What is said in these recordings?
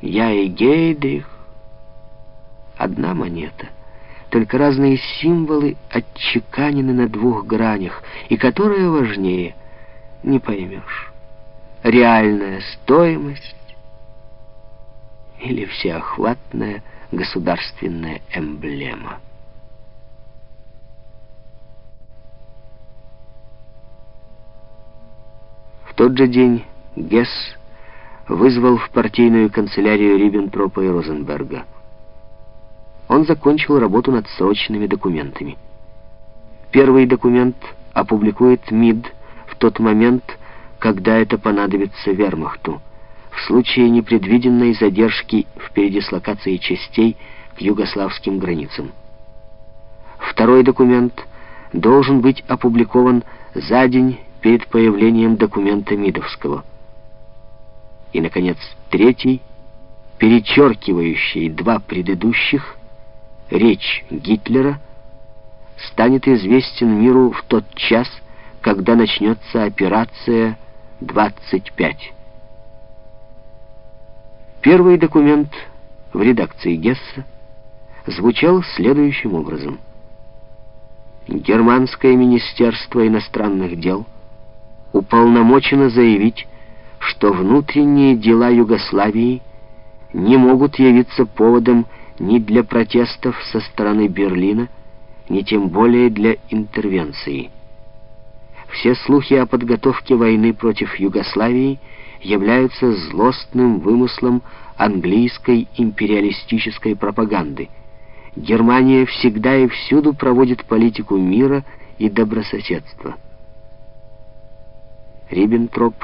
Я и Гейдрих. Одна монета, только разные символы отчеканены на двух гранях, и которая важнее, не поймешь. Реальная стоимость или всеохватная государственная эмблема. В тот же день Гесс вызвал в партийную канцелярию Риббентропа и Розенберга. Он закончил работу над срочными документами. Первый документ опубликует МИД в тот момент, когда это понадобится вермахту, в случае непредвиденной задержки в передислокации частей к югославским границам. Второй документ должен быть опубликован за день перед появлением документа МИДовского. И, наконец, третий, перечеркивающий два предыдущих, речь Гитлера, станет известен миру в тот час, когда начнется операция 25. Первый документ в редакции Гесса звучал следующим образом. Германское министерство иностранных дел уполномочено заявить, что внутренние дела Югославии не могут явиться поводом ни для протестов со стороны Берлина, ни тем более для интервенции. Все слухи о подготовке войны против Югославии являются злостным вымыслом английской империалистической пропаганды. Германия всегда и всюду проводит политику мира и добрососедства. Риббентроп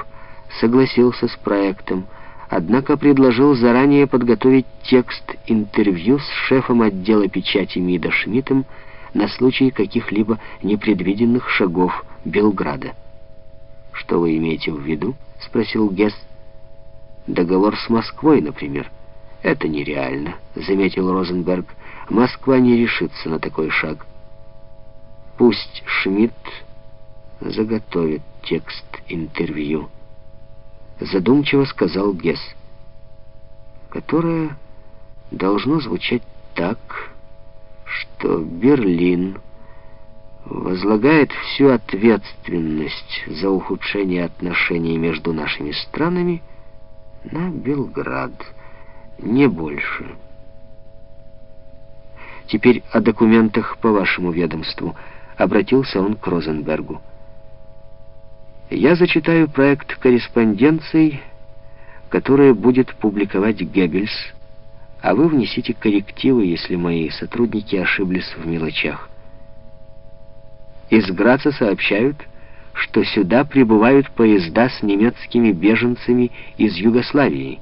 согласился с проектом, однако предложил заранее подготовить текст интервью с шефом отдела печати МИДа Шмидтом на случай каких-либо непредвиденных шагов Белграда. «Что вы имеете в виду?» — спросил Гесс. «Договор с Москвой, например». «Это нереально», — заметил Розенберг. «Москва не решится на такой шаг». «Пусть Шмидт заготовит текст интервью», — задумчиво сказал Гесс, которое должно звучать так, что Берлин возлагает всю ответственность за ухудшение отношений между нашими странами на Белград, не больше. Теперь о документах по вашему ведомству. Обратился он к Розенбергу. Я зачитаю проект корреспонденций, который будет публиковать Геббельс, а вы внесите коррективы, если мои сотрудники ошиблись в мелочах. Из Граца сообщают, что сюда прибывают поезда с немецкими беженцами из Югославии.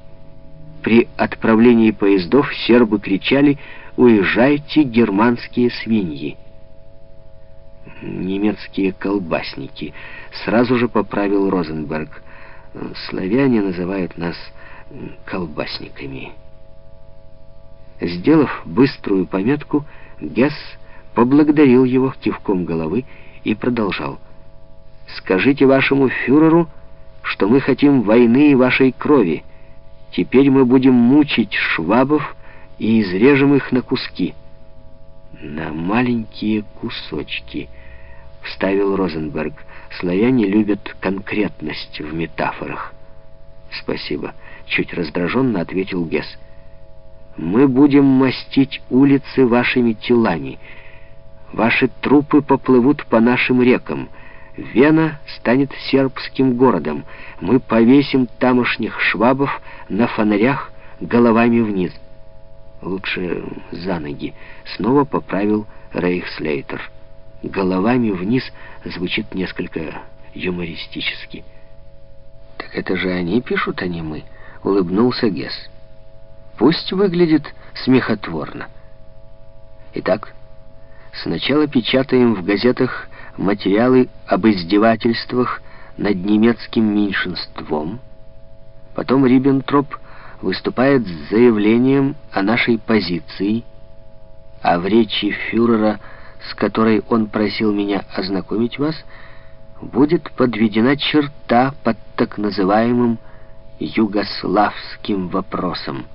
При отправлении поездов сербы кричали «Уезжайте, германские свиньи!» «Немецкие колбасники», — сразу же поправил Розенберг. «Славяне называют нас колбасниками». Сделав быструю пометку, Гесс поблагодарил его кивком головы и продолжал. «Скажите вашему фюреру, что мы хотим войны и вашей крови. Теперь мы будем мучить швабов и изрежем их на куски». «На маленькие кусочки», — вставил Розенберг. «Славяне любят конкретность в метафорах». «Спасибо», — чуть раздраженно ответил Гесс. «Мы будем мастить улицы вашими телами». Ваши трупы поплывут по нашим рекам. Вена станет сербским городом. Мы повесим тамошних швабов на фонарях головами вниз. Лучше за ноги. Снова поправил Рейхслейтер. Головами вниз звучит несколько юмористически. «Так это же они пишут, а не мы», — улыбнулся Гесс. «Пусть выглядит смехотворно». Итак... Сначала печатаем в газетах материалы об издевательствах над немецким меньшинством. Потом Риббентроп выступает с заявлением о нашей позиции, а в речи фюрера, с которой он просил меня ознакомить вас, будет подведена черта под так называемым югославским вопросом.